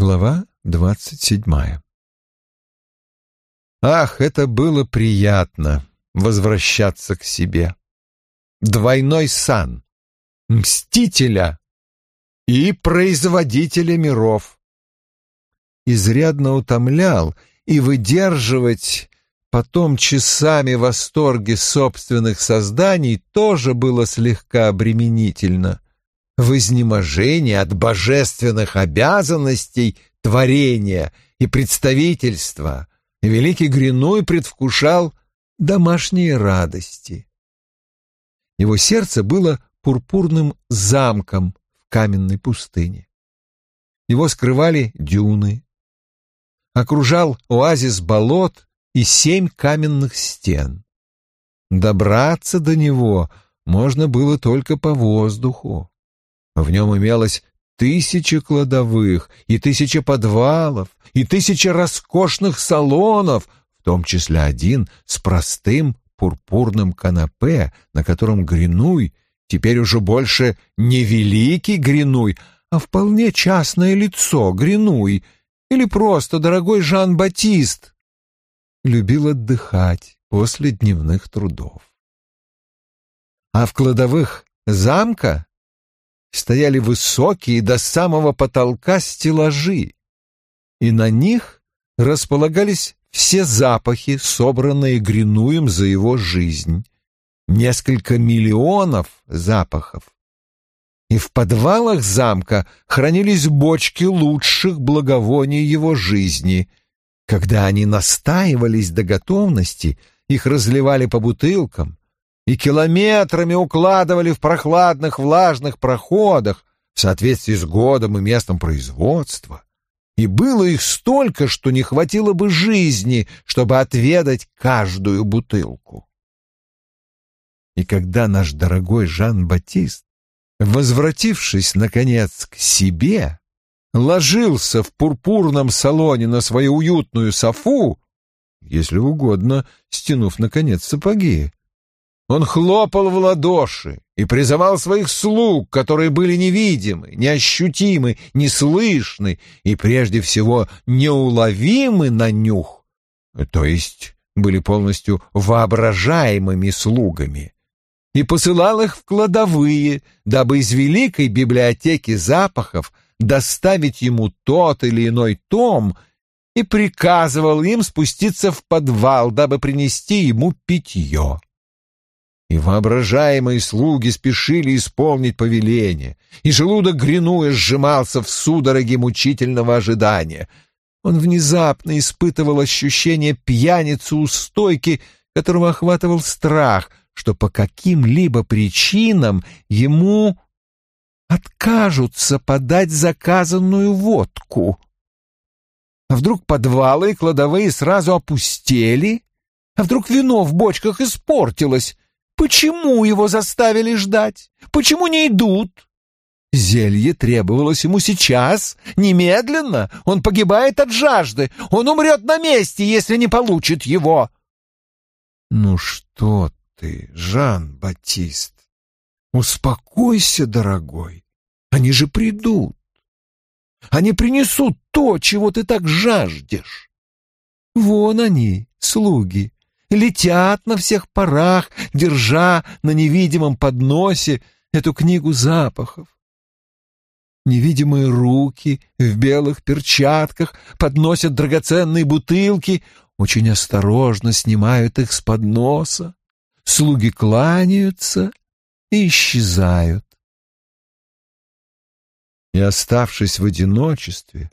Глава двадцать седьмая Ах, это было приятно — возвращаться к себе. Двойной сан, мстителя и производителя миров. Изрядно утомлял и выдерживать потом часами восторги собственных созданий тоже было слегка обременительно в изнеможении от божественных обязанностей творения и представительства, великий Гринуй предвкушал домашние радости. Его сердце было пурпурным замком в каменной пустыне. Его скрывали дюны. Окружал оазис болот и семь каменных стен. Добраться до него можно было только по воздуху. В нем имелось тысяча кладовых, и тысяча подвалов, и тысяча роскошных салонов, в том числе один с простым пурпурным канапе, на котором Гринуй теперь уже больше не великий Гринуй, а вполне частное лицо Гринуй или просто дорогой Жан-Батист любил отдыхать после дневных трудов. А в кладовых замка стояли высокие до самого потолка стеллажи, и на них располагались все запахи, собранные Гринуем за его жизнь. Несколько миллионов запахов. И в подвалах замка хранились бочки лучших благовоний его жизни. Когда они настаивались до готовности, их разливали по бутылкам, и километрами укладывали в прохладных влажных проходах в соответствии с годом и местом производства. И было их столько, что не хватило бы жизни, чтобы отведать каждую бутылку. И когда наш дорогой Жан-Батист, возвратившись, наконец, к себе, ложился в пурпурном салоне на свою уютную софу, если угодно, стянув, наконец, сапоги, он хлопал в ладоши и призывал своих слуг, которые были невидимы, неощутимы, неслышны и, прежде всего, неуловимы на нюх, то есть были полностью воображаемыми слугами, и посылал их в кладовые, дабы из великой библиотеки запахов доставить ему тот или иной том и приказывал им спуститься в подвал, дабы принести ему питье и воображаемые слуги спешили исполнить повеление, и желудок гринуя сжимался в судороге мучительного ожидания. Он внезапно испытывал ощущение пьяницы у стойки, которого охватывал страх, что по каким-либо причинам ему откажутся подать заказанную водку. А вдруг подвалы и кладовые сразу опустели? А вдруг вино в бочках испортилось? Почему его заставили ждать? Почему не идут? Зелье требовалось ему сейчас, немедленно. Он погибает от жажды. Он умрет на месте, если не получит его. Ну что ты, Жан-Батист, успокойся, дорогой. Они же придут. Они принесут то, чего ты так жаждешь. Вон они, слуги, летят на всех парах, держа на невидимом подносе эту книгу запахов. Невидимые руки в белых перчатках подносят драгоценные бутылки, очень осторожно снимают их с подноса. Слуги кланяются и исчезают. И, оставшись в одиночестве,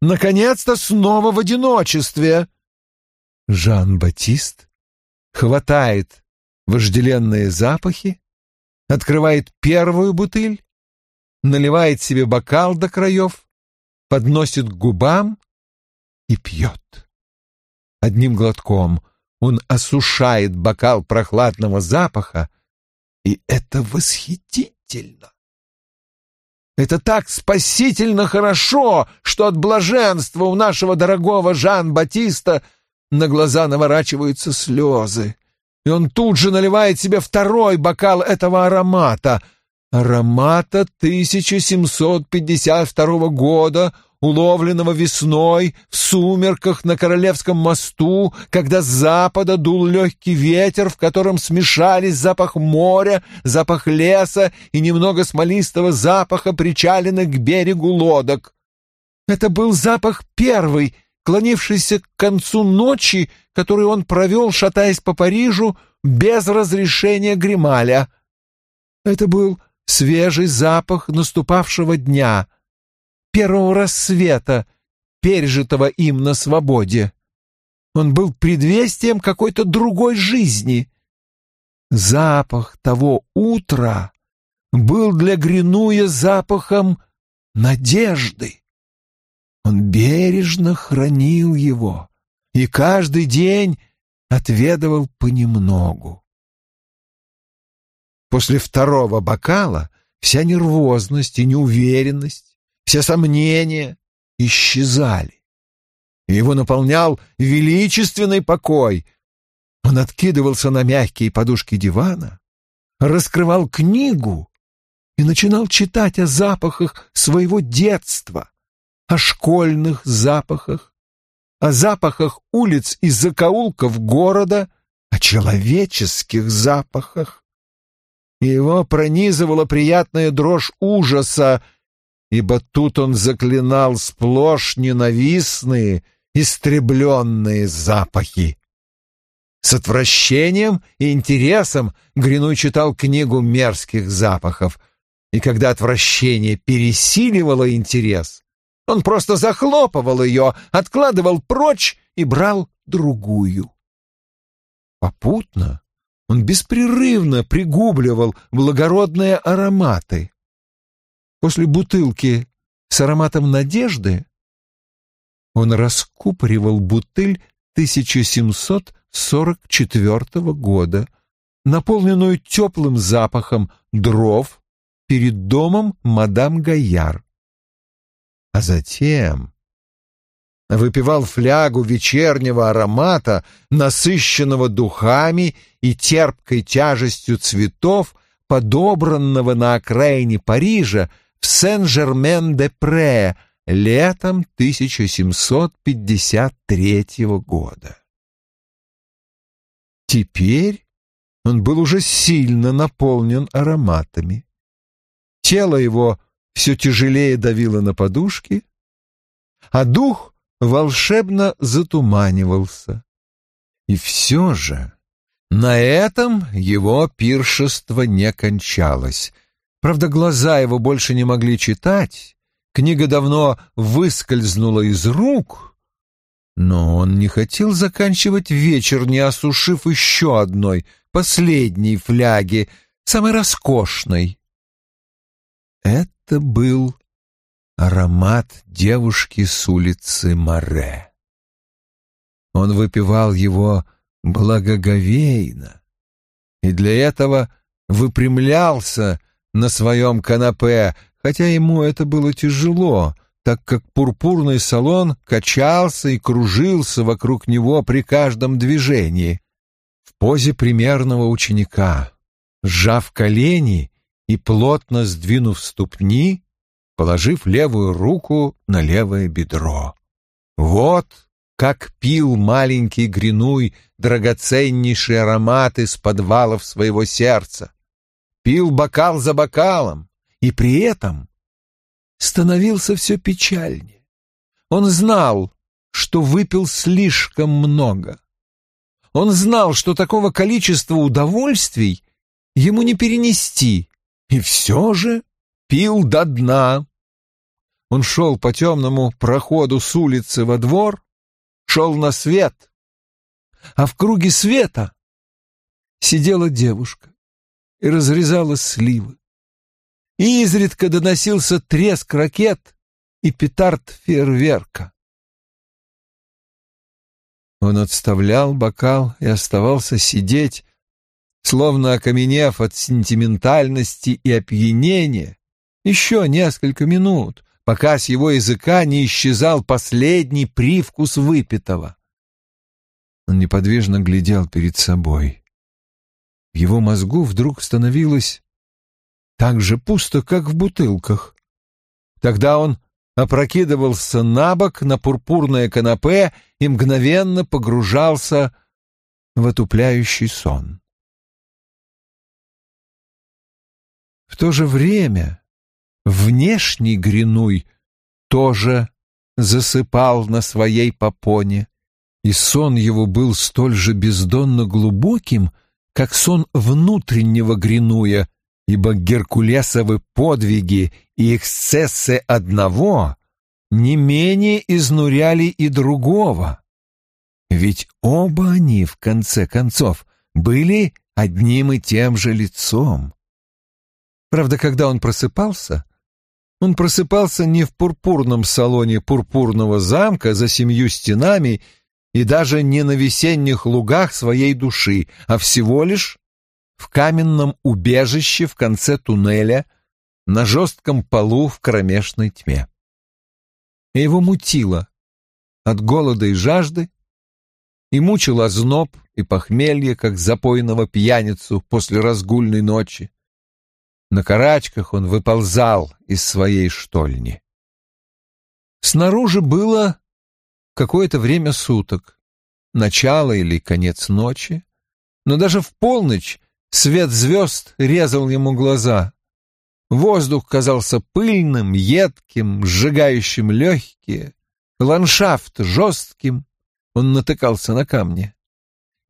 наконец-то снова в одиночестве, Жан-Батист хватает вожделенные запахи, открывает первую бутыль, наливает себе бокал до краев, подносит к губам и пьет. Одним глотком он осушает бокал прохладного запаха, и это восхитительно. Это так спасительно хорошо, что от блаженства у нашего дорогого Жан-Батиста — на глаза наворачиваются слезы, и он тут же наливает себе второй бокал этого аромата, аромата 1752 года уловленного весной в сумерках на Королевском мосту, когда с запада дул легкий ветер, в котором смешались запах моря, запах леса и немного смолистого запаха причаленных к берегу лодок. Это был запах первый, клонившийся к концу ночи, который он провел, шатаясь по Парижу, без разрешения Грималя. Это был свежий запах наступавшего дня, первого рассвета, пережитого им на свободе. Он был предвестием какой-то другой жизни. Запах того утра был для Гринуя запахом надежды. Он бережно хранил его и каждый день отведывал понемногу. После второго бокала вся нервозность и неуверенность, все сомнения исчезали. Его наполнял величественный покой. Он откидывался на мягкие подушки дивана, раскрывал книгу и начинал читать о запахах своего детства, о школьных запахах, о запахах улиц и закоулков города, о человеческих запахах его пронизывала приятная дрожь ужаса, ибо тут он заклинал сплошь ненавистные, истребленные запахи. С отвращением и интересом Гринуй читал книгу мерзких запахов, и когда отвращение пересиливало интерес, он просто захлопывал ее, откладывал прочь и брал другую. Попутно он беспрерывно пригубливал благородные ароматы. После бутылки с ароматом надежды он раскупоривал бутыль 1744 года, наполненную теплым запахом дров перед домом мадам Гайяр. А затем выпивал флягу вечернего аромата, насыщенного духами и терпкой тяжестью цветов, подобранного на окраине Парижа в Сен-Жермен-де-Пре летом 1753 года. Теперь он был уже сильно наполнен ароматами. Тело его все тяжелее давило на подушки, а дух волшебно затуманивался. И все же на этом его пиршество не кончалось. Правда, глаза его больше не могли читать, книга давно выскользнула из рук, но он не хотел заканчивать вечер, не осушив еще одной, последней фляги, самой роскошной. Это был аромат девушки с улицы Море. Он выпивал его благоговейно и для этого выпрямлялся на своем канапе, хотя ему это было тяжело, так как пурпурный салон качался и кружился вокруг него при каждом движении. В позе примерного ученика, сжав колени и плотно сдвинув ступни, положив левую руку на левое бедро. Вот как пил маленький Гринуй драгоценнейший аромат из подвалов своего сердца. Пил бокал за бокалом, и при этом становился все печальнее. Он знал, что выпил слишком много. Он знал, что такого количества удовольствий ему не перенести, и все же пил до дна. Он шел по темному проходу с улицы во двор, шел на свет, а в круге света сидела девушка и разрезала сливы. И изредка доносился треск ракет и петард фейерверка. Он отставлял бокал и оставался сидеть, словно окаменев от сентиментальности и опьянения, еще несколько минут, пока с его языка не исчезал последний привкус выпитого. Он неподвижно глядел перед собой. В его мозгу вдруг становилось так же пусто, как в бутылках. Тогда он опрокидывался на бок на пурпурное канапе и мгновенно погружался в отупляющий сон. В то же время внешний Гринуй тоже засыпал на своей попоне, и сон его был столь же бездонно глубоким, как сон внутреннего Гринуя, ибо Геркулесовы подвиги и эксцессы одного не менее изнуряли и другого. Ведь оба они, в конце концов, были одним и тем же лицом. Правда, когда он просыпался, он просыпался не в пурпурном салоне пурпурного замка за семью стенами и даже не на весенних лугах своей души, а всего лишь в каменном убежище в конце туннеля на жестком полу в кромешной тьме. И его мутило от голода и жажды, и мучил озноб и похмелье, как запойного пьяницу после разгульной ночи. На карачках он выползал из своей штольни. Снаружи было какое-то время суток, начало или конец ночи, но даже в полночь свет звезд резал ему глаза. Воздух казался пыльным, едким, сжигающим легкие, ландшафт жестким, он натыкался на камни.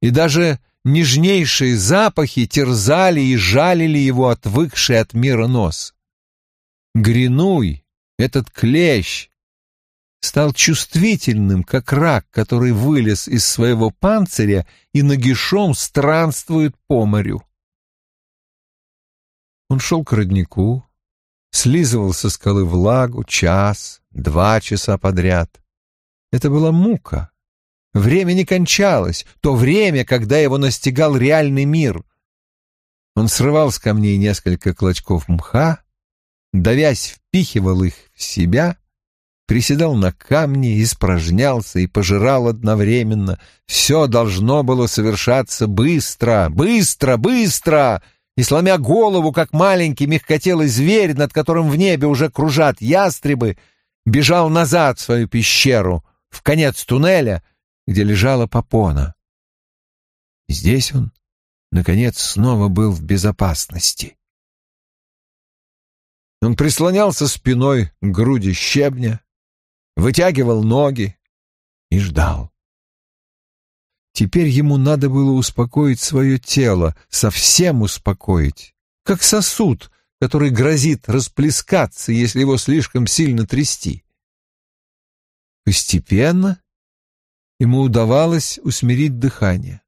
И даже нежнейшие запахи терзали и жалили его отвыкший от мира нос. Гринуй, этот клещ, стал чувствительным, как рак, который вылез из своего панциря и нагишом странствует по морю. Он шел к роднику, слизывал со скалы влагу час, два часа подряд. Это была мука, Время не кончалось, то время, когда его настигал реальный мир. Он срывал с камней несколько клочков мха, давясь, впихивал их в себя, приседал на камни, испражнялся и пожирал одновременно. Все должно было совершаться быстро, быстро, быстро, и, сломя голову, как маленький мягкотелый зверь, над которым в небе уже кружат ястребы, бежал назад в свою пещеру, в конец туннеля — где лежала попона. Здесь он, наконец, снова был в безопасности. Он прислонялся спиной к груди щебня, вытягивал ноги и ждал. Теперь ему надо было успокоить свое тело, совсем успокоить, как сосуд, который грозит расплескаться, если его слишком сильно трясти. Постепенно ему удавалось усмирить дыхание.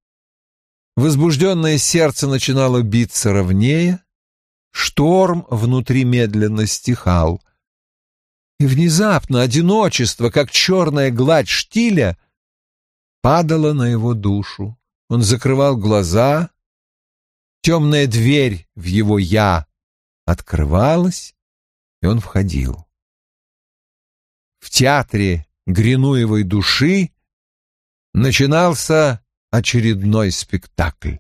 Возбужденное сердце начинало биться ровнее, шторм внутри медленно стихал. И внезапно одиночество, как черная гладь штиля, падало на его душу. Он закрывал глаза, темная дверь в его «я» открывалась, и он входил. В театре Гринуевой души начинался очередной спектакль.